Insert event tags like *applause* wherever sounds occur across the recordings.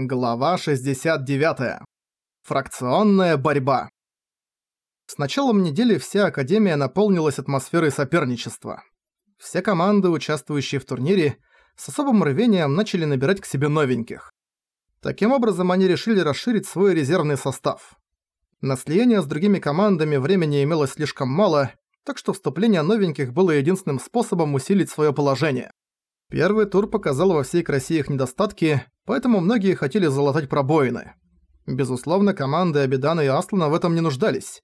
Глава 69. Фракционная борьба. С началом недели вся Академия наполнилась атмосферой соперничества. Все команды, участвующие в турнире, с особым рвением начали набирать к себе новеньких. Таким образом, они решили расширить свой резервный состав. На слияние с другими командами времени имелось слишком мало, так что вступление новеньких было единственным способом усилить свое положение. Первый тур показал во всей красе их недостатки, поэтому многие хотели залатать пробоины. Безусловно, команды Абидана и Аслана в этом не нуждались.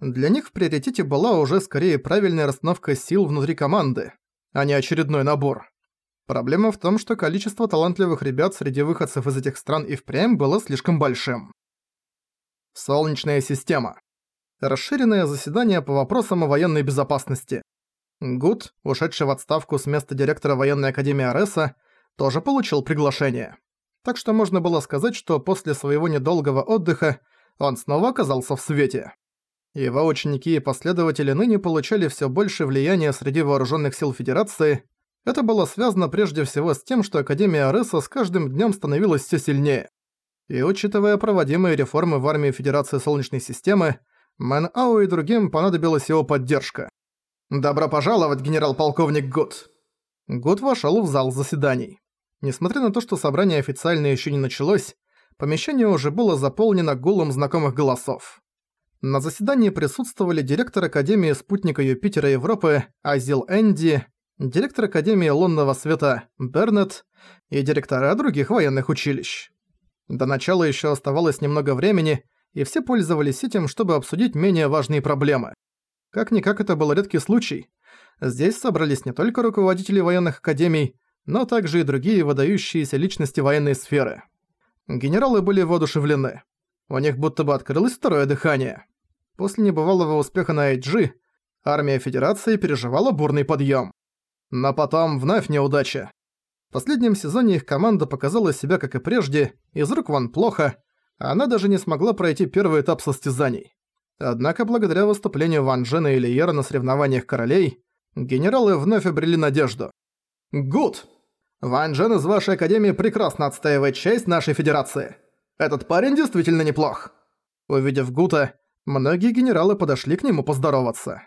Для них в приоритете была уже скорее правильная расстановка сил внутри команды, а не очередной набор. Проблема в том, что количество талантливых ребят среди выходцев из этих стран и впрямь было слишком большим. Солнечная система. Расширенное заседание по вопросам о военной безопасности. Гуд, ушедший в отставку с места директора военной академии Ареса, тоже получил приглашение. Так что можно было сказать, что после своего недолгого отдыха он снова оказался в свете. Его ученики и последователи ныне получали всё больше влияния среди вооруженных сил Федерации. Это было связано прежде всего с тем, что Академия Ареса с каждым днем становилась всё сильнее. И учитывая проводимые реформы в армии Федерации Солнечной системы, Мэн Ау и другим понадобилась его поддержка. «Добро пожаловать, генерал-полковник Гуд!» Гуд вошёл в зал заседаний. Несмотря на то, что собрание официально ещё не началось, помещение уже было заполнено гулом знакомых голосов. На заседании присутствовали директор Академии спутника Юпитера Европы Азил Энди, директор Академии лунного света Бернет и директора других военных училищ. До начала ещё оставалось немного времени, и все пользовались этим, чтобы обсудить менее важные проблемы. Как-никак это был редкий случай. Здесь собрались не только руководители военных академий, но также и другие выдающиеся личности военной сферы. Генералы были воодушевлены. У них будто бы открылось второе дыхание. После небывалого успеха на IG армия Федерации переживала бурный подъем. Но потом вновь неудача. В последнем сезоне их команда показала себя как и прежде, из рук вон плохо, а она даже не смогла пройти первый этап состязаний. Однако благодаря выступлению Ван Джена и Лиера на соревнованиях королей, генералы вновь обрели надежду. «Гуд! Ван Джен из вашей академии прекрасно отстаивает честь нашей федерации. Этот парень действительно неплох». Увидев Гута, многие генералы подошли к нему поздороваться.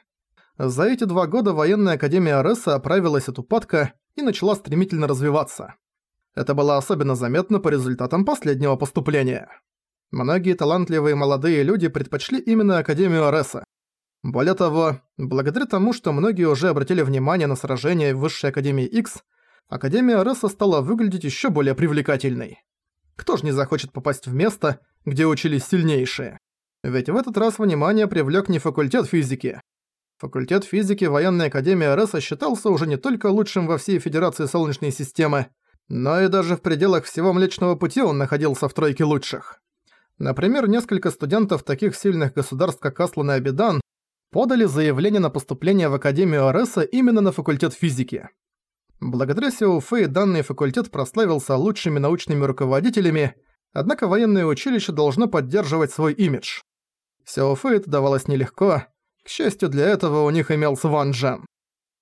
За эти два года военная академия Ареса оправилась от упадка и начала стремительно развиваться. Это было особенно заметно по результатам последнего поступления. Многие талантливые молодые люди предпочли именно Академию Ареса. Более того, благодаря тому, что многие уже обратили внимание на сражения в Высшей Академии X, Академия Ареса стала выглядеть еще более привлекательной. Кто ж не захочет попасть в место, где учились сильнейшие? Ведь в этот раз внимание привлек не факультет физики. Факультет физики военной академии Ареса считался уже не только лучшим во всей Федерации Солнечной системы, но и даже в пределах всего Млечного Пути он находился в тройке лучших. Например, несколько студентов таких сильных государств, как Аслан и Абидан, подали заявление на поступление в Академию Ареса именно на факультет физики. Благодаря Сеуфэй данный факультет прославился лучшими научными руководителями, однако военное училище должно поддерживать свой имидж. Сеуфэй это давалось нелегко, к счастью для этого у них имелся Ван Джен.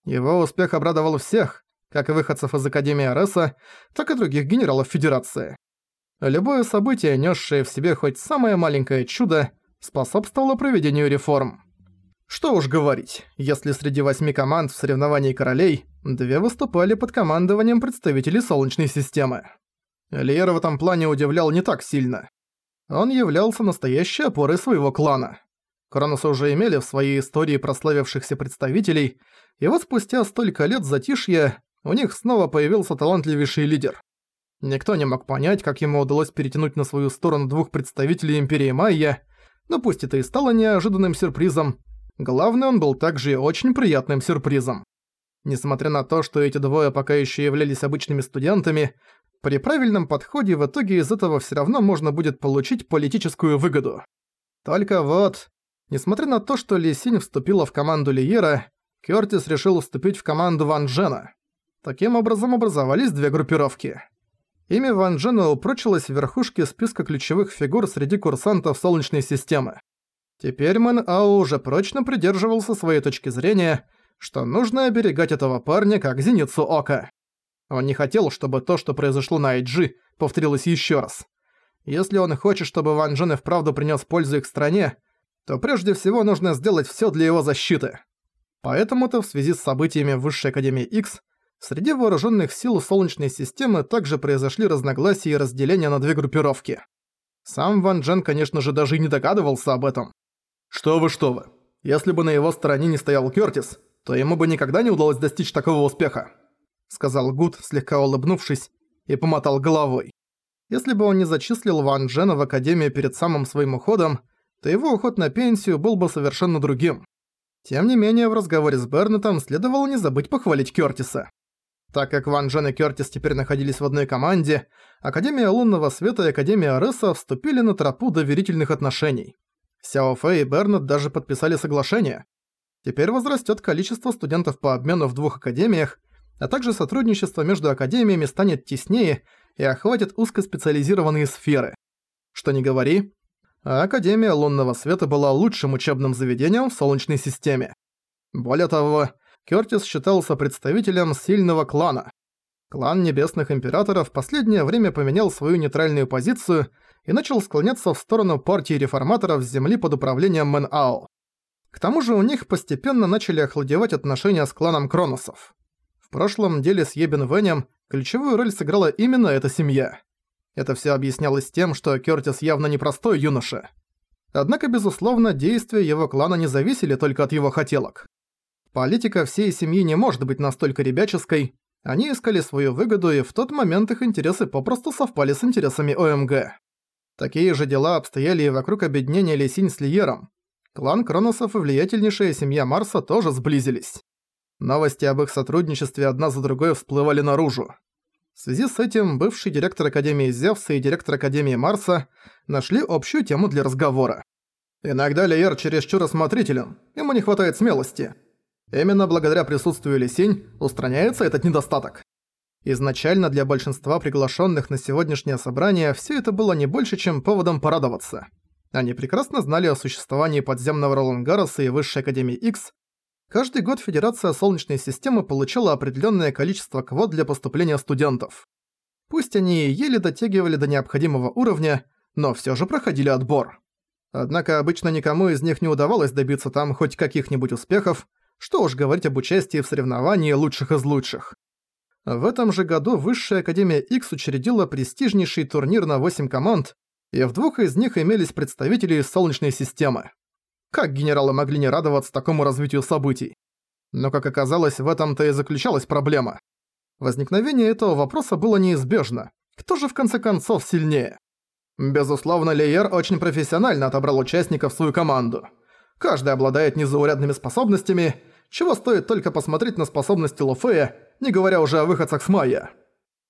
Его успех обрадовал всех, как и выходцев из Академии Ареса, так и других генералов Федерации. Любое событие, несшее в себе хоть самое маленькое чудо, способствовало проведению реформ. Что уж говорить, если среди восьми команд в соревновании королей две выступали под командованием представителей Солнечной системы. Лиер в этом плане удивлял не так сильно. Он являлся настоящей опорой своего клана. Кроносы уже имели в своей истории прославившихся представителей, и вот спустя столько лет затишья у них снова появился талантливейший лидер. Никто не мог понять, как ему удалось перетянуть на свою сторону двух представителей Империи Майя, но пусть это и стало неожиданным сюрпризом, главное, он был также и очень приятным сюрпризом. Несмотря на то, что эти двое пока еще являлись обычными студентами, при правильном подходе в итоге из этого все равно можно будет получить политическую выгоду. Только вот, несмотря на то, что Ли Синь вступила в команду Лиера, Кёртис решил вступить в команду Ван Джена. Таким образом образовались две группировки – Имя Ван Джена упрочилось в верхушке списка ключевых фигур среди курсантов Солнечной системы. Теперь Мэн Ао уже прочно придерживался своей точки зрения, что нужно оберегать этого парня как зеницу ока. Он не хотел, чтобы то, что произошло на IG, повторилось еще раз. Если он хочет, чтобы Ван Джен и вправду принес пользу их стране, то прежде всего нужно сделать все для его защиты. Поэтому-то в связи с событиями в Высшей Академии X среди вооруженных сил Солнечной системы также произошли разногласия и разделения на две группировки. Сам Ван Джен, конечно же, даже и не догадывался об этом. «Что вы, что вы. Если бы на его стороне не стоял Кёртис, то ему бы никогда не удалось достичь такого успеха», сказал Гуд, слегка улыбнувшись, и помотал головой. Если бы он не зачислил Ван Джена в Академию перед самым своим уходом, то его уход на пенсию был бы совершенно другим. Тем не менее, в разговоре с Бернетом следовало не забыть похвалить Кёртиса. Так как Ван Джен и Кёртис теперь находились в одной команде, Академия Лунного Света и Академия Ареса вступили на тропу доверительных отношений. Сяо Фэй и Бернет даже подписали соглашение. Теперь возрастет количество студентов по обмену в двух академиях, а также сотрудничество между академиями станет теснее и охватит узкоспециализированные сферы. Что не говори, а Академия Лунного Света была лучшим учебным заведением в Солнечной системе. Более того, Кёртис считался представителем сильного клана. Клан Небесных Императоров в последнее время поменял свою нейтральную позицию и начал склоняться в сторону партии реформаторов с земли под управлением Мэн Ао. К тому же у них постепенно начали охладевать отношения с кланом Кроносов. В прошлом деле с Ебен Венем ключевую роль сыграла именно эта семья. Это все объяснялось тем, что Кёртис явно непростой юноша. Однако, безусловно, действия его клана не зависели только от его хотелок. Политика всей семьи не может быть настолько ребяческой. Они искали свою выгоду, и в тот момент их интересы попросту совпали с интересами ОМГ. Такие же дела обстояли и вокруг объединения Лесинь с Лиером. Клан Кроносов и влиятельнейшая семья Марса тоже сблизились. Новости об их сотрудничестве одна за другой всплывали наружу. В связи с этим бывший директор Академии Зевса и директор Академии Марса нашли общую тему для разговора. Иногда Лиер чересчур осмотрителен, ему не хватает смелости. Именно благодаря присутствию Лисинь устраняется этот недостаток. Изначально для большинства приглашенных на сегодняшнее собрание все это было не больше, чем поводом порадоваться. Они прекрасно знали о существовании подземного Ролангароса и Высшей Академии X. Каждый год Федерация Солнечной системы получала определенное количество квот для поступления студентов. Пусть они еле дотягивали до необходимого уровня, но все же проходили отбор. Однако обычно никому из них не удавалось добиться там хоть каких-нибудь успехов, что уж говорить об участии в соревновании лучших из лучших. В этом же году Высшая Академия X учредила престижнейший турнир на 8 команд, и в двух из них имелись представители из Солнечной системы. Как генералы могли не радоваться такому развитию событий? Но, как оказалось, в этом-то и заключалась проблема. Возникновение этого вопроса было неизбежно. Кто же в конце концов сильнее? Безусловно, Лейер очень профессионально отобрал участников в свою команду – Каждый обладает незаурядными способностями, чего стоит только посмотреть на способности Лофея, не говоря уже о выходцах с Майя.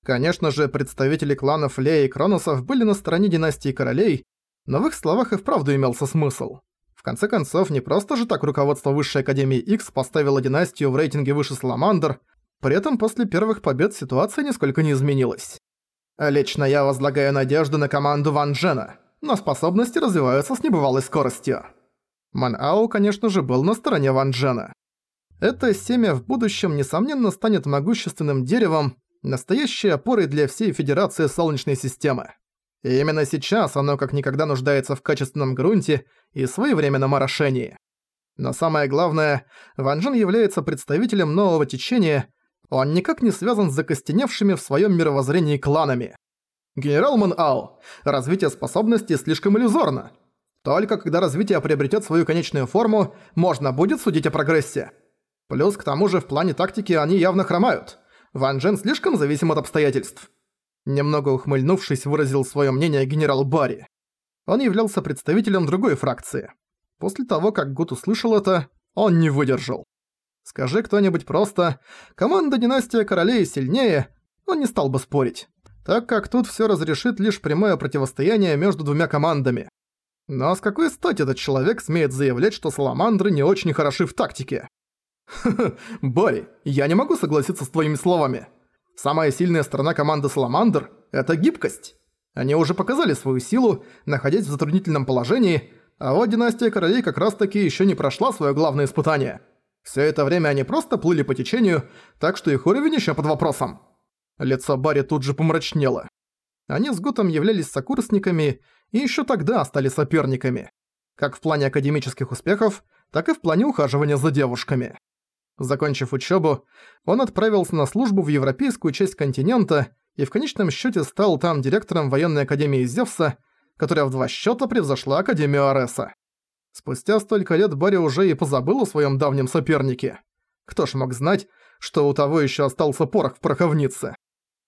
Конечно же, представители кланов Лея и Кроносов были на стороне династии королей, но в их словах и вправду имелся смысл. В конце концов, не просто же так руководство Высшей Академии X поставило династию в рейтинге выше Саламандр, при этом после первых побед ситуация нисколько не изменилась. Лично я возлагаю надежду на команду Ван Джена, но способности развиваются с небывалой скоростью. Ман Ао, конечно же, был на стороне Ван Джена. Это семя в будущем, несомненно, станет могущественным деревом, настоящей опорой для всей Федерации Солнечной системы. И именно сейчас оно как никогда нуждается в качественном грунте и своевременном орошении. Но самое главное, Ван Джен является представителем нового течения, он никак не связан с закостеневшими в своем мировоззрении кланами. Генерал Ман Ао, развитие способностей слишком иллюзорно. Только когда развитие приобретет свою конечную форму, можно будет судить о прогрессе. Плюс к тому же в плане тактики они явно хромают. Ван Джен слишком зависим от обстоятельств. Немного ухмыльнувшись, выразил свое мнение генерал Барри. Он являлся представителем другой фракции. После того, как Гут услышал это, он не выдержал. Скажи кто-нибудь просто «Команда Династия Королей сильнее», он не стал бы спорить, так как тут все разрешит лишь прямое противостояние между двумя командами. Но с какой стати этот человек смеет заявлять, что саламандры не очень хороши в тактике? *laughs* Барри, я не могу согласиться с твоими словами. Самая сильная сторона команды Саламандр – это гибкость. Они уже показали свою силу, находясь в затруднительном положении, а вот династия королей как раз-таки еще не прошла свое главное испытание. Все это время они просто плыли по течению, так что их уровень еще под вопросом. Лицо Барри тут же помрачнело. Они с Гутом являлись сокурсниками и еще тогда стали соперниками. Как в плане академических успехов, так и в плане ухаживания за девушками. Закончив учебу, он отправился на службу в европейскую часть континента и в конечном счете стал там директором военной академии Зевса, которая в два счета превзошла Академию Ареса. Спустя столько лет Барри уже и позабыл о своем давнем сопернике. Кто ж мог знать, что у того еще остался порох в пороховнице.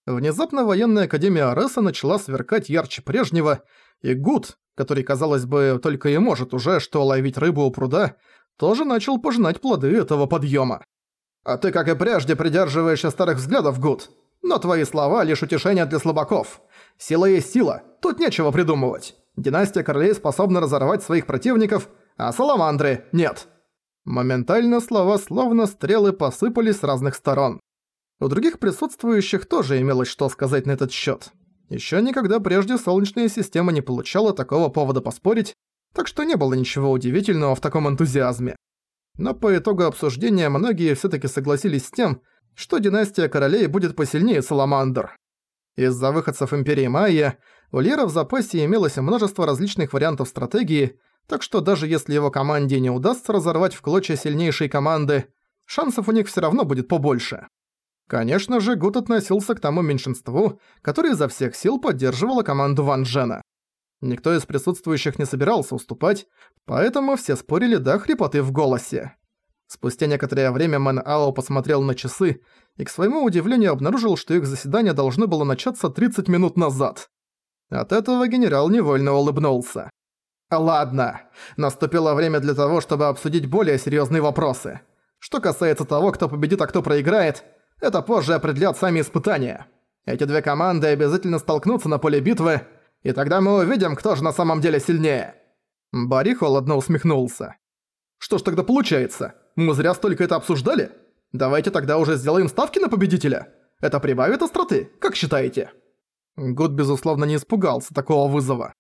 Внезапно военная академия Ареса начала сверкать ярче прежнего, и Гуд, который, казалось бы, только и может уже что ловить рыбу у пруда, тоже начал пожинать плоды этого подъема. «А ты, как и прежде, придерживаешься старых взглядов, Гуд. Но твои слова — лишь утешение для слабаков. Сила есть сила, тут нечего придумывать. Династия королей способна разорвать своих противников, а саламандры — нет». Моментально слова словно стрелы посыпались с разных сторон. У других присутствующих тоже имелось что сказать на этот счет. Еще никогда прежде Солнечная система не получала такого повода поспорить, так что не было ничего удивительного в таком энтузиазме. Но по итогу обсуждения многие все таки согласились с тем, что династия королей будет посильнее Саламандр. Из-за выходцев Империи Майя у Лера в запасе имелось множество различных вариантов стратегии, так что даже если его команде не удастся разорвать в клочья сильнейшие команды, шансов у них все равно будет побольше. Конечно же, Гуд относился к тому меньшинству, которое изо всех сил поддерживало команду Ван Джена. Никто из присутствующих не собирался уступать, поэтому все спорили до хрипоты в голосе. Спустя некоторое время Мэн Ао посмотрел на часы и к своему удивлению обнаружил, что их заседание должно было начаться 30 минут назад. От этого генерал невольно улыбнулся. «Ладно, наступило время для того, чтобы обсудить более серьезные вопросы. Что касается того, кто победит, а кто проиграет, это позже определят сами испытания. Эти две команды обязательно столкнутся на поле битвы, и тогда мы увидим, кто же на самом деле сильнее». Барри холодно усмехнулся. «Что ж тогда получается? Мы зря столько это обсуждали? Давайте тогда уже сделаем ставки на победителя. Это прибавит остроты, как считаете?» Гуд, безусловно, не испугался такого вызова.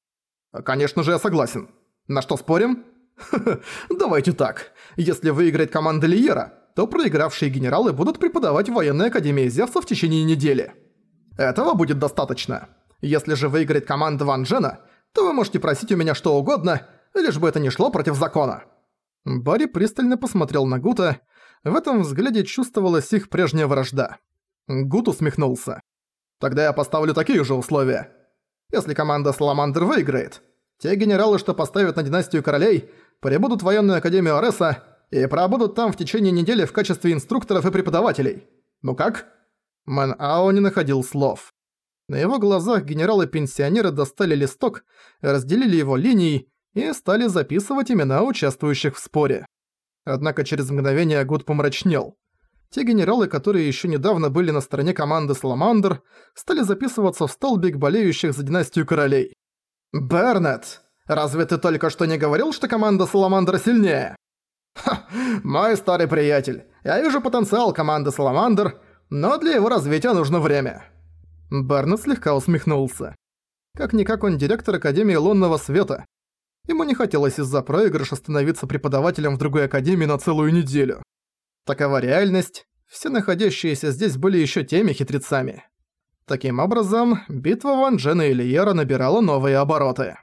«Конечно же, я согласен. На что спорим?» *laughs* давайте так. Если выиграет команда Лиера, то проигравшие генералы будут преподавать в военной академии Зевса в течение недели. Этого будет достаточно. Если же выиграет команда Ван Джена, то вы можете просить у меня что угодно, лишь бы это не шло против закона». Барри пристально посмотрел на Гута. В этом взгляде чувствовалась их прежняя вражда. Гут усмехнулся. «Тогда я поставлю такие же условия. Если команда Саламандр выиграет, те генералы, что поставят на династию королей, прибудут в военную академию Ареса и пробудут там в течение недели в качестве инструкторов и преподавателей. Ну как?» Мэн Ао не находил слов. На его глазах генералы-пенсионеры достали листок, разделили его линией и стали записывать имена участвующих в споре. Однако через мгновение Гуд помрачнел. Те генералы, которые еще недавно были на стороне команды Саламандр, стали записываться в столбик болеющих за династию королей. «Бернет, разве ты только что не говорил, что команда Саламандр сильнее?» «Ха, мой старый приятель, я вижу потенциал команды Саламандр, но для его развития нужно время». Барнет слегка усмехнулся. Как-никак он директор Академии Лунного Света. Ему не хотелось из-за проигрыша становиться преподавателем в другой академии на целую неделю. Такова реальность, все находящиеся здесь были еще теми хитрецами. Таким образом, битва Ван Джена и Лиера набирала новые обороты.